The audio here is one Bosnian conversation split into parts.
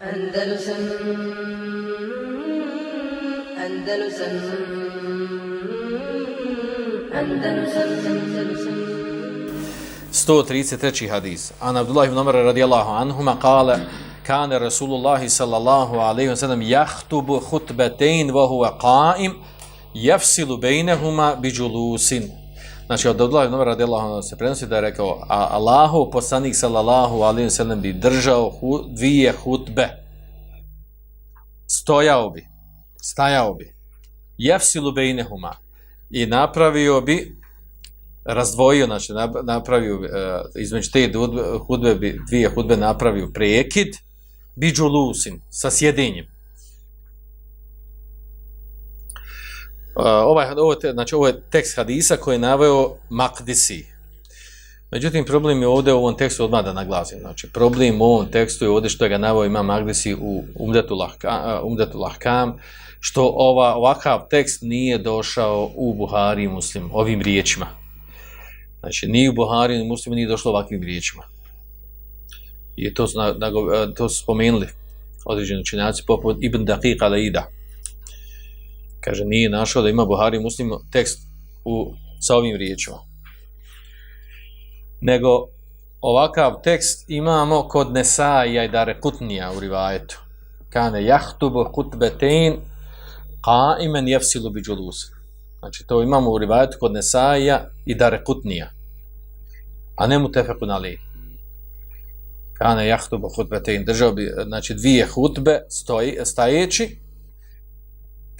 Andalusam Andalusam Andalusam Andalusam 133. hadis. An Abdullah ibn Umar radijallahu anhuma kale kane Rasulullahi sallallahu alaihi wa sallam jahtubu hutbetein wa huwa qaim jafsilu bejnehuma biđulusin. Znači, od Abdullah ibn Umar radijallahu anhu se prenosi da je rekao a Allahu poslanik sallallahu alaihi wa sallam bi držao hu, dvije hutbe. Stojao bi. Stajao bi. Jefsilu bejnehuma. I napravio bi razdvojio, znači napravio uh, između te hudbe, dvije hudbe napravio prekid, bi lusin, sa sjedinjem. Ovaj, ovo, te, znači, ovo je tekst hadisa koji je naveo Makdisi. Međutim, problem je ovdje u ovom tekstu odmah da naglasim. Znači, problem u ovom tekstu je ovdje što je ga naveo ima Makdisi u Umdetu, Lahkam, Umdetu Lahkam, što ova, ovakav tekst nije došao u Buhari muslim ovim riječima. Znači, ni u Buhari, ni muslimu nije došlo ovakvim riječima. I to su, na, na, to su spomenuli određeni učenjaci, poput Ibn Daqiq Alaida. Kaže, nije našao da ima Buhari muslim tekst u, sa ovim riječima. Nego, ovakav tekst imamo kod Nesaija i Dare Kutnija u rivajetu. Kane jahtubu ka imen jefsilu bi džulusa. Znači, to imamo u rivajetu kod Nesaija i Dare Kutnija. A ne mu tefekun ali. Kane jahtubu kutbetein. držao bi, znači, dvije hutbe stoji, stajeći.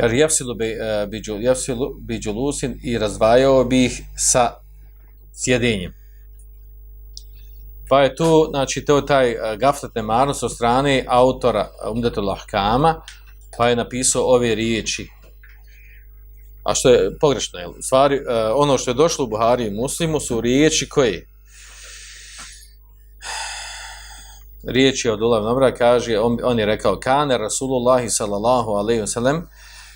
Kaže, jefsilu bi, uh, bi, jefsilu bi džulusin i razvajao bi ih sa sjedinjem. Pa je tu, znači, to je taj uh, gaflet nemarnost od strane autora Umdetul Lahkama, pa je napisao ove riječi A što je pogrešno, jel? U stvari, uh, ono što je došlo u Buhari i Muslimu su riječi koje riječi od Ulav Nobra kaže, on, on je rekao, kane Rasulullahi sallallahu alaihi wasallam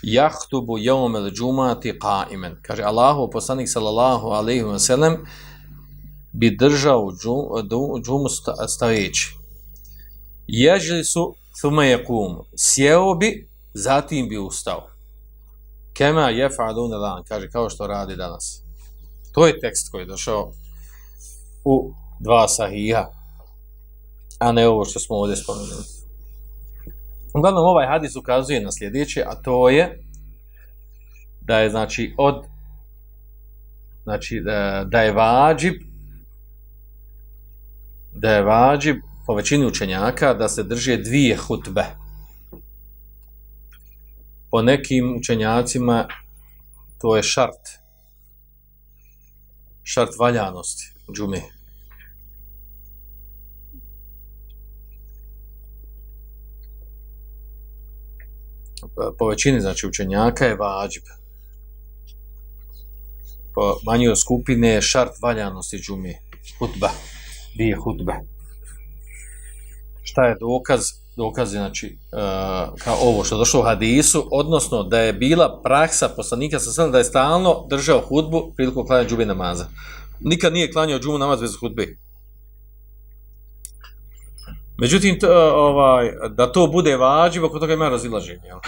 jahtubu jom el džumati qaimen. Kaže, Allahu poslanik sallallahu alaihi wasallam bi držao džum, džumu stajeći. Ježli su thume je kum. Sjeo bi, zatim bi ustao. Kema je fa'adun kaže, kao što radi danas. To je tekst koji je došao u dva sahiha, a ne ovo što smo ovdje spomenuli. Uglavnom, ovaj hadis ukazuje na sljedeće, a to je da je, znači, od znači, da, da je vađib da je vađib po većini učenjaka da se drže dvije hutbe. Po nekim učenjacima to je šart šart valjanosti džume. E, po većini znači učenjaka je vađib po manjoj skupine je šart valjanosti džumi hutba dvije hutbe šta je dokaz dokaze, znači, uh, kao ovo što je došlo u hadisu, odnosno da je bila praksa poslanika sa sada da je stalno držao hutbu priliku klanja džube namaza. Nikad nije klanjao džumu namaz bez hutbe. Međutim, t, e, ovaj, da to bude vađivo, kod toga ima razilaženje. Jel?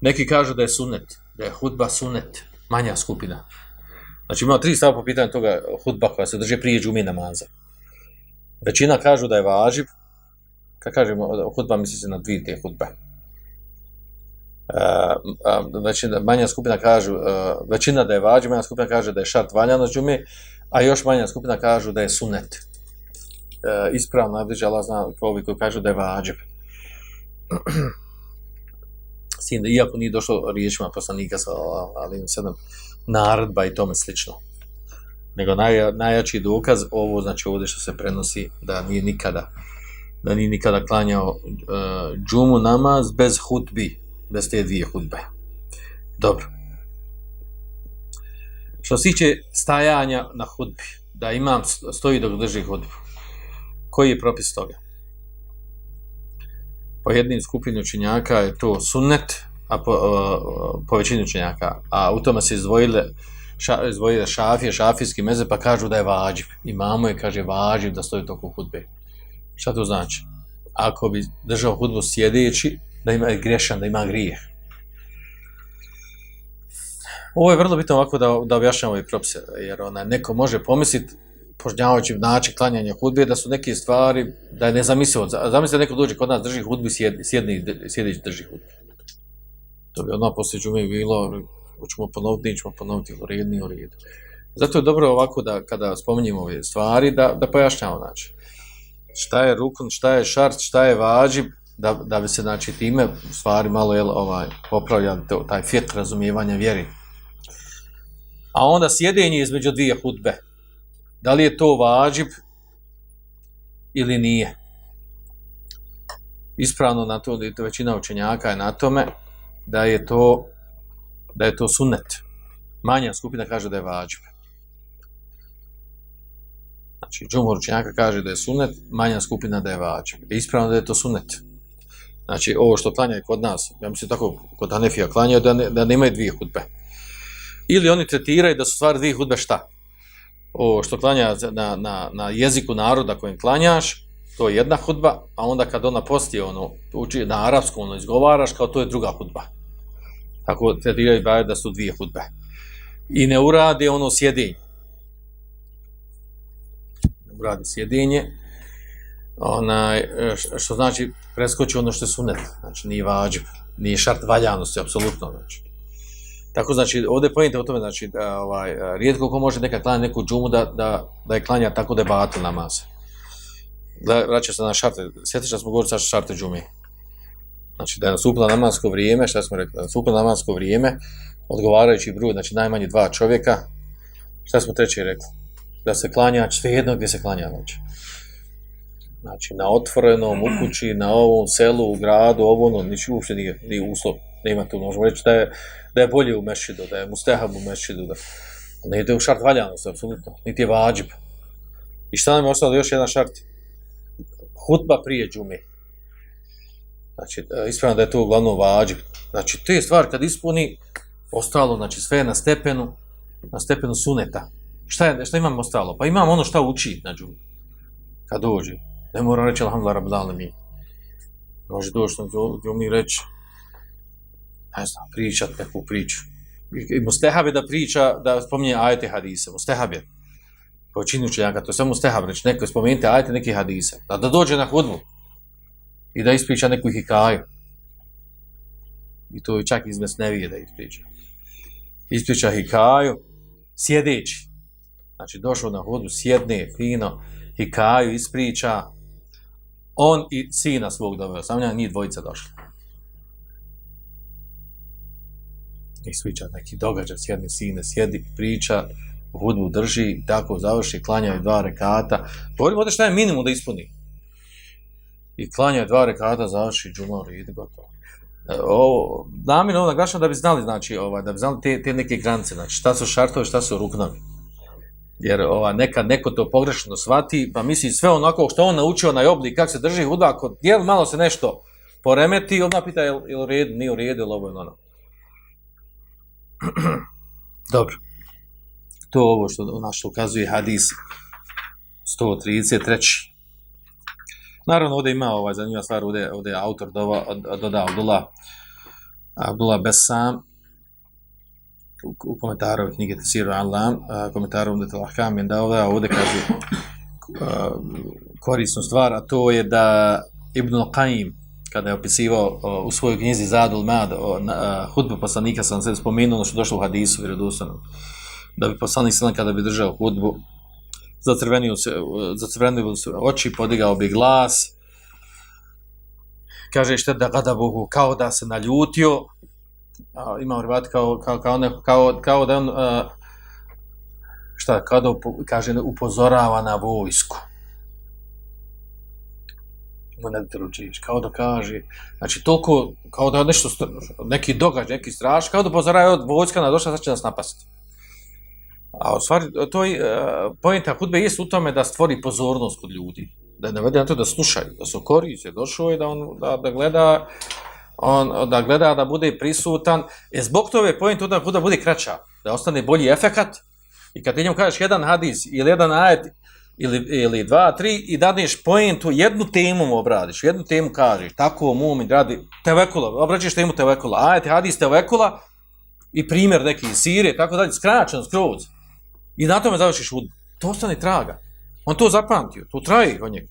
Neki kažu da je sunet, da je hudba sunet, manja skupina. Znači, imamo tri stava po pitanju toga e, hudba koja se drže prije džume namaza. Većina kažu da je vađiv, kad kažemo hudba, misli se na dvije te hudbe. Uh, većina, manja skupina kažu, uh, većina da je vađiv, manja skupina kaže da je šart valjano džume, a još manja skupina kažu da je sunet. Eh, uh, ispravno, najbliže Allah zna ovi koji kažu da je vađi. Sin, iako nije došlo riječima poslanika sa ali sedam naredba i tome slično. Nego naj, najjači dokaz ovo, znači ovdje što se prenosi, da nije nikada da nije nikada klanjao uh, džumu namaz bez hutbi, bez te dvije hutbe. Dobro. Što se tiče stajanja na hutbi, da imam stoji dok drži hutbu, koji je propis toga? Po jednim skupinu učenjaka je to sunnet, a po, uh, po većini učenjaka, a u tome se izdvojile ša, izdvojile šafije, šafijski meze, pa kažu da je vađiv. Imamo je, kaže, vađiv da stoji toku hudbe. Šta to znači? ako bi držao hudbu sjedeći, da ima grešan, da ima grijeh. Ovo je vrlo bitno ovako da, da objašnjamo i propise, jer ona, neko može pomisliti, požnjavajući način klanjanja hudbe, da su neke stvari, da je nezamislivo. Zamislite neko dođe kod nas, drži hudbu sjedni, sjedi, sjedni, drži hudbu. To bi odmah poslije džume bilo, hoćemo ponoviti, nećemo ponoviti, u redu, nije u redu. Zato je dobro ovako da kada spominjemo ove stvari, da, da pojašnjamo, znači, šta je rukun, šta je šart, šta je vađib, da, da bi se, znači, time stvari malo, jel, ovaj, popravlja taj fiqh razumijevanja vjeri. A onda sjedenje između dvije hudbe, da li je to vađib ili nije. Ispravno na to, većina učenjaka je na tome, da je to da je to sunnet. Manja skupina kaže da je vađib. Znači, džumhur učenjaka kaže da je sunnet, manja skupina da je vađib. Ispravno da je to sunnet. Znači, ovo što klanja kod nas, ja mislim tako, kod Hanefija klanjaju da, ne, da nemaju dvije hudbe. Ili oni tretiraju da su stvari dvije hudbe šta? O, što klanja na, na, na jeziku naroda kojim klanjaš, to je jedna hudba, a onda kad ona postije, ono, uči na arapsku, ono izgovaraš, kao to je druga hudba. Tako te diraju bavaju da su dvije hudbe. I ne urade ono sjedinje. Ne urade sjedinje, onaj, e, što znači preskoči ono što je sunet, znači nije vađib, nije šart valjanosti, apsolutno, znači. Tako znači, ovdje pojenta o tome, znači, da, ovaj, rijetko ko može neka klanja neku džumu da, da, da je klanja tako da je batil namaz. Da, vraća se na šarte, sjetiš da smo govorili sa šarte džumi. Znači, da je nastupilo namasko vrijeme, šta smo rekli, da je nastupilo namasko vrijeme, odgovarajući broj, znači najmanje dva čovjeka, šta smo treći rekli? Da se klanja, svejedno gdje se klanja, noć. Znači, na otvorenom, u kući, na ovom selu, u gradu, ovo, ono, niči uopšte nije, nije uslov, nema tu, možemo reći da je, da je bolje u mešidu, da je mustehab u mešidu, da ne ide u šart valjanost, apsolutno, niti je vađib. I šta nam je ostalo još jedan šart? Hutba prije džume. Znači, e, ispravno da je to uglavnom vađib. Znači, te stvari kad ispuni, ostalo, znači, sve je na stepenu, na stepenu suneta. Šta, je, šta imamo ostalo? Pa imamo ono šta uči na džume. Kad dođe. Ne mora reći, alhamdulillah, rabdala mi. Može doći na džume i reći, ne znam, pričat neku priču. I Mustehab je da priča, da spominje ajete hadise. Mustehab je. Po čini učenjaka, to je samo Mustehab reći. Neko spomenite ajete neke hadise. Da, da dođe na hudbu. I da ispriča neku hikaju. I to je čak iz nevije da ispriča. Ispriča hikaju, sjedeći. Znači, došao na hudbu, sjedne, fino, hikaju, ispriča. On i sina svog doveo. Samo njih dvojica došli. I sviđa neki događaj, sjedni sine, sjedi, priča, hudbu drži, tako završi, klanja dva rekata. Govorimo ovdje šta je minimum da ispuni. I klanja dva rekata, završi, džumar, ide gotovo. E, ovo, namjerno ovo naglašam da bi znali, znači, ovaj, da bi znali te, te neke granice, znači, šta su šartovi, šta su ruknovi. Jer ova, nekad neko to pogrešno shvati, pa misli sve onako što on naučio na oblik, kako se drži hudba, ako jel malo se nešto poremeti, onda pita je li u redu, nije u redu, ili ovo je ono. Dobro. To je ovo što na što ukazuje hadis 133. Naravno, ovdje ima ovaj zanimljiva stvar, ovdje, ovdje je autor dova, doda Abdullah, Abdullah Besam, u, u komentaru knjige Tesiru Alam, komentaru Umdet Al-Ahkam, je da ovdje, ovdje kaže korisnu stvar, a to je da Ibn Al-Qaim, kada je opisivao o, u svojoj knjizi Zadul Mad o na, poslanika sam se spomenuo ono što došlo u hadisu vjerodostanom da bi poslanik sam kada bi držao hudbu zacrvenio se zacrvenio se oči podigao bi glas. Kaže što da gada Bogu kao da se naljutio. A, ima rivat kao kao kao, ne, kao, kao da on a, šta kada kaže upozorava na vojsku mu ne kao da kaže, znači toliko, kao da nešto, neki događaj, neki straš, kao da pozoraju od vojska na došla, sad će nas napasti. A u stvari, to je, e, uh, pojenta hudbe je u tome da stvori pozornost kod ljudi, da je navede na to da slušaju, da su koriste, došao je da on, da, da gleda, on, da gleda, da bude prisutan, e zbog toga je pojenta da hudba bude kraća, da ostane bolji efekat, i kad ti njemu kažeš jedan hadis ili jedan ajet, ili, ili dva, tri i dadneš poentu, jednu temu mu obradiš, jednu temu kažeš, tako mumin radi tevekula, obraćaš temu tevekula, ajte, hadis tevekula i primjer neki iz Sirije, tako dalje, skraćeno, skroz. I na tome završiš hudbu. To ostane traga. On to zapamtio, to traje od njega.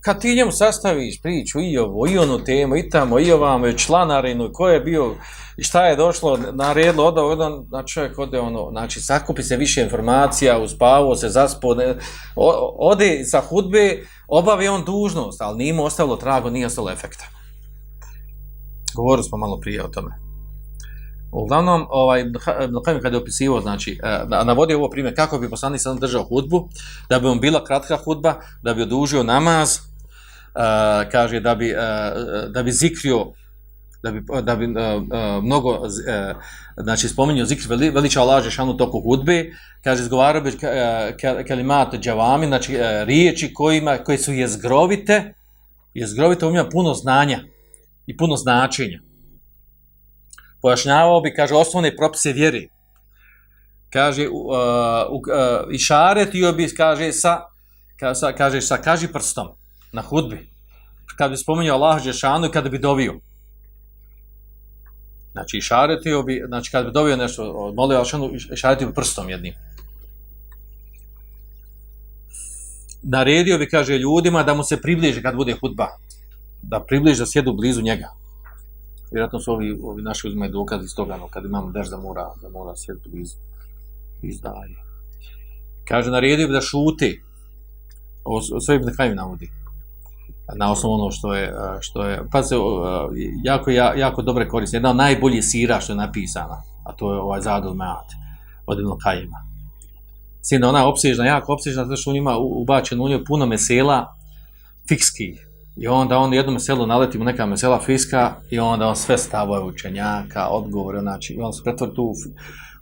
Kad ti njemu sastaviš priču i ovo, i onu temu, i tamo, i ovamo, i članarinu, ko je bio, i šta je došlo, naredilo, oda, oda, znači čovjek ode, ono, znači, sakupi se više informacija, uspavo se, zaspo, ne, o, ode sa hudbe, obavi on dužnost, ali nije mu ostalo trago, nije ostalo efekta. Govorili smo malo prije o tome. Uglavnom, ovaj, Ibn kada je opisivo, znači, e, navodi ovo primjer kako bi poslanik sam držao hudbu, da bi on bila kratka hudba, da bi odužio namaz, uh, kaže da bi, uh, da bi zikrio, da bi, da bi uh, uh, mnogo, uh, znači, spominio zikr veli, veliča Allah Žešanu toku hudbe, kaže, izgovarao bi uh, kalimat džavami, znači, uh, riječi kojima, koje su jezgrovite, jezgrovite u njima puno znanja i puno značenja pojašnjavao bi, kaže, osnovne propise vjeri. Kaže, uh, uh, i išaretio bi, kaže, sa, ka, sa, kaže, sa kaži prstom na hudbi. Kad bi spomenuo Allah Žešanu i kada bi dovio. Znači, išaretio bi, znači, kad bi dovio nešto, molio Allah i šaretio bi prstom jednim. Naredio bi, kaže, ljudima da mu se približe kad bude hudba. Da približe, da sjedu blizu njega vjerojatno su ovi, ovi naši uzimaju dokaz iz toga, no, kad imamo deš da mora, da mora sjeti blizu izdaje. Kaže, naredio bi da šuti, o svojim nekajim navodi, na osnovu ono što je, što je, pa se, jako, jako dobre koriste, jedna od najboljih sira što je napisana, a to je ovaj Zadul Meat, od Ibn Kajima. Sina, ona je opsežna, jako opsežna, zato što on ima ubačeno u njoj puno mesela fikskih, I onda on jednom selu naleti neka mesela fiska i onda on sve stavuje učenjaka, odgovore, znači, i on se pretvori tu u,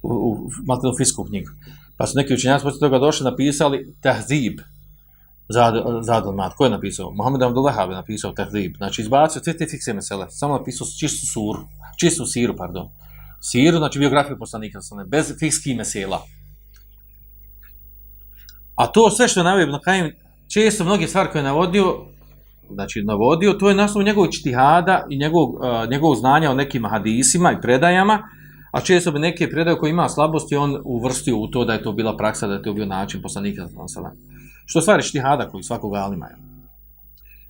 u, u maltenu fisku knjigu. Pa su neki učenjaci posle toga došli napisali Tahzib, za Mat. Ko je napisao? Mohamed Abdullah je napisao Tahzib. Znači, izbacio sve te fikse mesele, samo napisao čistu suru, čistu siru, pardon. Siru, znači biografiju poslanika, znači, bez fikskih mesela. A to sve što je navio Ibn Kajim, često mnoge stvari koje je navodio, znači navodio, to je naslov njegovog čtihada i njegovog, uh, njegovog znanja o nekim hadisima i predajama, a često bi neke predaje koje ima slabosti, on uvrstio u to da je to bila praksa, da je to bio način poslanika. Što stvari čtihada koji svakog alima je.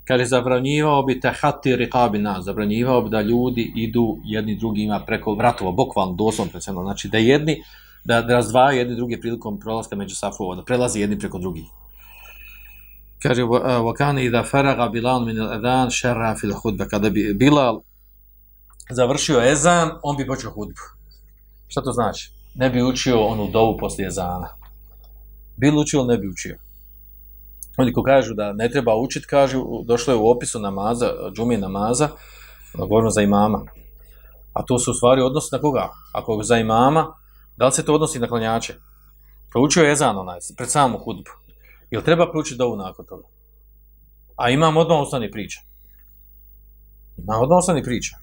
Kaže, zabranjivao bi te hati rikabi nas, zabranjivao bi da ljudi idu jedni drugima preko vratova, bokvalno, doslovno predsjedno, znači da jedni, da, da razdvaju jedni drugi prilikom prolaska među safova, da prelazi jedni preko drugih kaže wa kana idha faraga bilal min al-adhan sharra fi al-khutba kada bi bilal završio ezan on bi počeo hudbu šta to znači? Ne bi učio onu dovu posle ezana. Bil učio ne bi učio? Oni ko kažu da ne treba učit kažu došlo je u opisu namaza džumi namaza govorimo za imama. A to su u stvari odnosi na koga? Ako za imama da li se to odnosi na klanjače? Pa Proučio je ezan onaj pred samu hudbu Jel treba proučiti dovu nakon toga? A imam odmah osnovni priča. Ima odmah osnovni priča.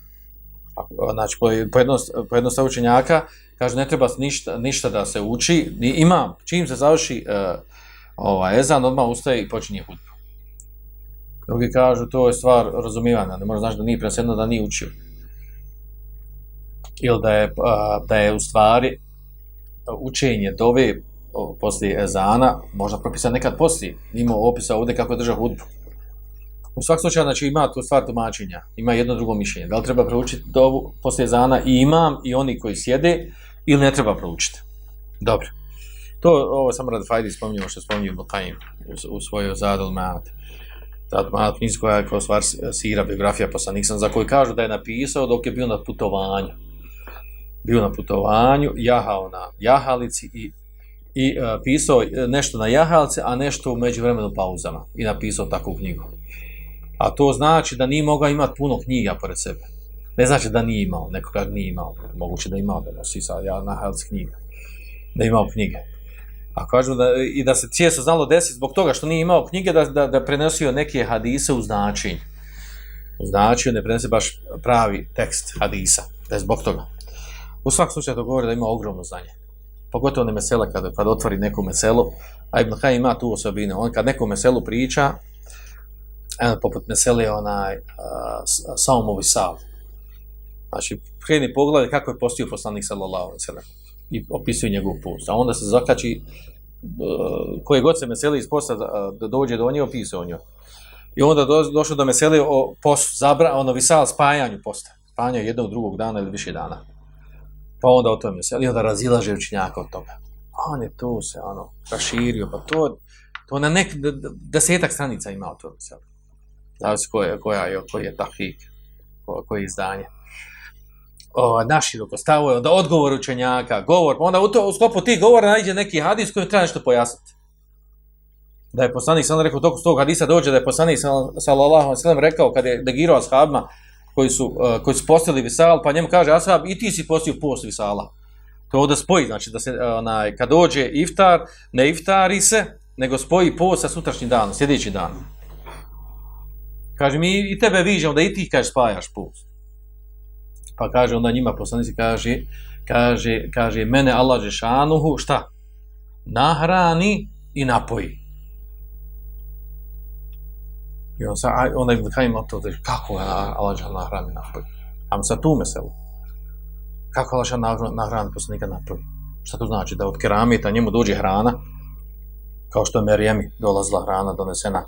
Znači, po, po, jednost, po jednostavu učenjaka, kaže, ne treba ništa, ništa da se uči. Imam, čim se završi uh, ova, ezan, odmah ustaje i počinje hudbu. Drugi kažu, to je stvar razumivanja, ne mora znači da nije presedno da nije učio. Ili da je, uh, da je u stvari učenje dove poslije ezana, možda propisan nekad poslije, ima opisa ovdje kako je držao hudbu. U svak slučaju, znači, ima tu stvar tumačenja, ima jedno drugo mišljenje. Da li treba proučiti dovu poslije ezana i imam i oni koji sjede, ili ne treba proučiti. Dobro. To, ovo sam rad fajdi spominjamo što spominju Bukajim u, u svojoj zadal mat. Zadal mat, knjiz koja je kao stvar sira, biografija poslanika, za koju kažu da je napisao dok je bio na putovanju. Bio na putovanju, jahao na jahalici i i uh, pisao e, nešto na jahalce, a nešto u međuvremenu pauzama i napisao takvu knjigu. A to znači da nije mogao imati puno knjiga pored sebe. Ne znači da nije imao, neko kaže nije imao, moguće da imao, da nosi sa ja, na jahalce knjiga, da imao knjige. A kažu da, i da se često znalo desiti zbog toga što nije imao knjige, da, da, da prenosio neke hadise u značenje. U značenju ne prenosi baš pravi tekst hadisa, da je zbog toga. U svakom slučaju to govori da ima ogromno znanje pogotovo ne mesela kada, kad otvori neko meselo, a Ibn Hajim ima tu osobinu, on kad neko meselu priča, eno, poput mesele onaj, uh, Saumovi sav. Znači, kreni pogled kako je postio poslanik sallallahu alaihi sallam i opisuje njegov post, A onda se zakači uh, koje god se mesele iz posta uh, da dođe do nje, opisuje o njoj. I onda do, došlo do mesele o postu, zabra, ono visal spajanju posta. Spajanju jednog drugog dana ili više dana. Pa onda o tome meseli, onda razilaže učinjaka od toga. On je tu se, ono, raširio, pa to, to na nek desetak stranica ima o tome se. Zavisi koja, koja je, koji je tahik, koje je izdanje o, naširoko stavuje, onda odgovor učenjaka, govor, pa onda u, to, u sklopu tih govora nađe neki hadis koji treba nešto pojasniti. Da je poslanik sam rekao, toko s tog hadisa dođe da je poslanik sallallahu alejhi ve sellem rekao kad je negirao ashabima koji su, uh, koji su postili visal, pa njemu kaže, ashab, i ti si postio post visala. To je ovdje spoji, znači da se, e, onaj, kad dođe iftar, ne iftari se, nego spoji post sa sutrašnjim danom, sljedeći dan. Kaže, mi i tebe viđamo da i ti kaže spajaš post. Pa kaže onda njima poslanici kaže kaže kaže mene Allah Žešanuhu, šta? Nahrani i napoji. I on sa onda Ibn Kajim to da kako je Allah žal nahrani i. Am sa tu meselu. Kako Allah žal nahrani poslanika napoji? Šta to znači? Da od keramita njemu dođe hrana kao što je Merijemi dolazila hrana donesena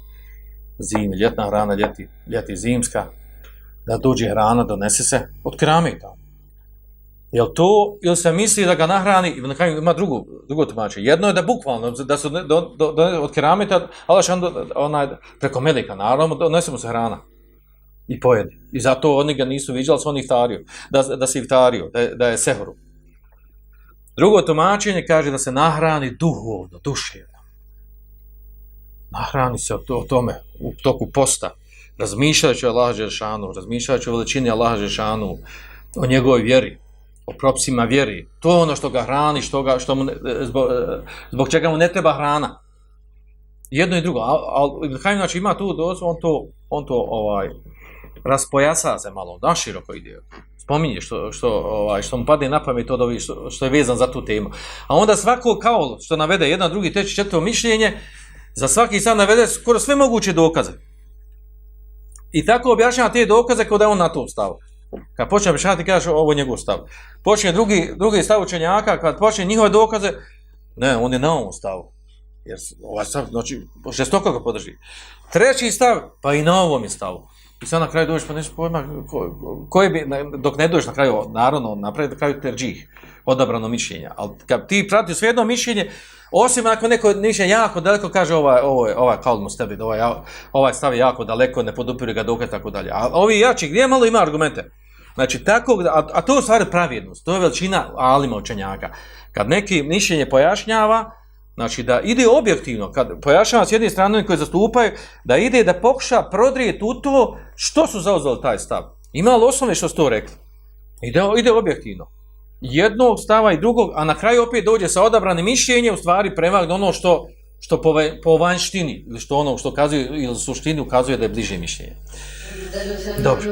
zimi, ljetna hrana, ljeti, ljeti zimska, da dođe hrana, donese se od keramita. Jel to, ili se misli da ga nahrani, ili na kraju ima drugo, drugo tumače. Jedno je da bukvalno, da se do, do, do, od keramita, ali što onaj, preko melika, naravno, donese mu se hrana i pojedi. I zato oni ga nisu viđali, su oni iftario, da, da se iftario, da, da je sehoru. Drugo tumačenje kaže da se nahrani duhovno, duševno. Nahrani se o, to, o tome u toku posta razmišljajući o Allaha Žešanu, razmišljajući o veličini Allaha Žešanu, o njegovoj vjeri, o propisima vjeri, to je ono što ga hrani, što ga, što mu ne, e, zbog, e, zbog čega mu ne treba hrana. Jedno i drugo, ali al, Ibn Hajim znači, ima tu dozu, on to, on to ovaj, raspojasa se malo, da široko ide. Spominje što, što, ovaj, što mu padne na pamet od ovih, što, što je vezan za tu temu. A onda svako kao što navede jedan, drugi, treći, četvrto mišljenje, za svaki sad navede skoro sve moguće dokaze. I tako objašnjava te dokaze kao da on na to stav. Kad počne objašnjavati, kažeš ovo je njegov stav. Počne drugi, drugi stav učenjaka, kad počne njihove dokaze, ne, on je na ovom stavu. Jer ovaj stav, znači, žestoko ga podrži. Treći stav, pa i na ovom je stavu. I sad na kraju dođeš, pa nešto pojma, ko, ko, koji bi, dok ne dođeš na kraju, naravno, napravi na kraju terđih, odabrano mišljenja. Ali kad ti prati sve jedno mišljenje, Osim ako neko mišljenje jako daleko kaže ovaj ovaj ovaj kalmo stebi, ovaj ovaj stavi jako daleko, ne podupiri ga dokaz tako dalje. A ovi jači gdje malo ima argumente. Znači tako a, a to je stvar pravednost. To je veličina alima učenjaka. Kad neki mišljenje pojašnjava, znači da ide objektivno, kad pojašnjava s jedne strane koji zastupaju, da ide da pokuša prodrijeti u to što su zauzeli taj stav. Ima li osnovne što su to rekli? Ide, ide objektivno jednog stava i drugog, a na kraju opet dođe sa odabranim mišljenjem, u stvari prevag ono što što po, po vanštini, ili što ono što kazuje, ili suštini ukazuje da je bliže mišljenje. Dobro.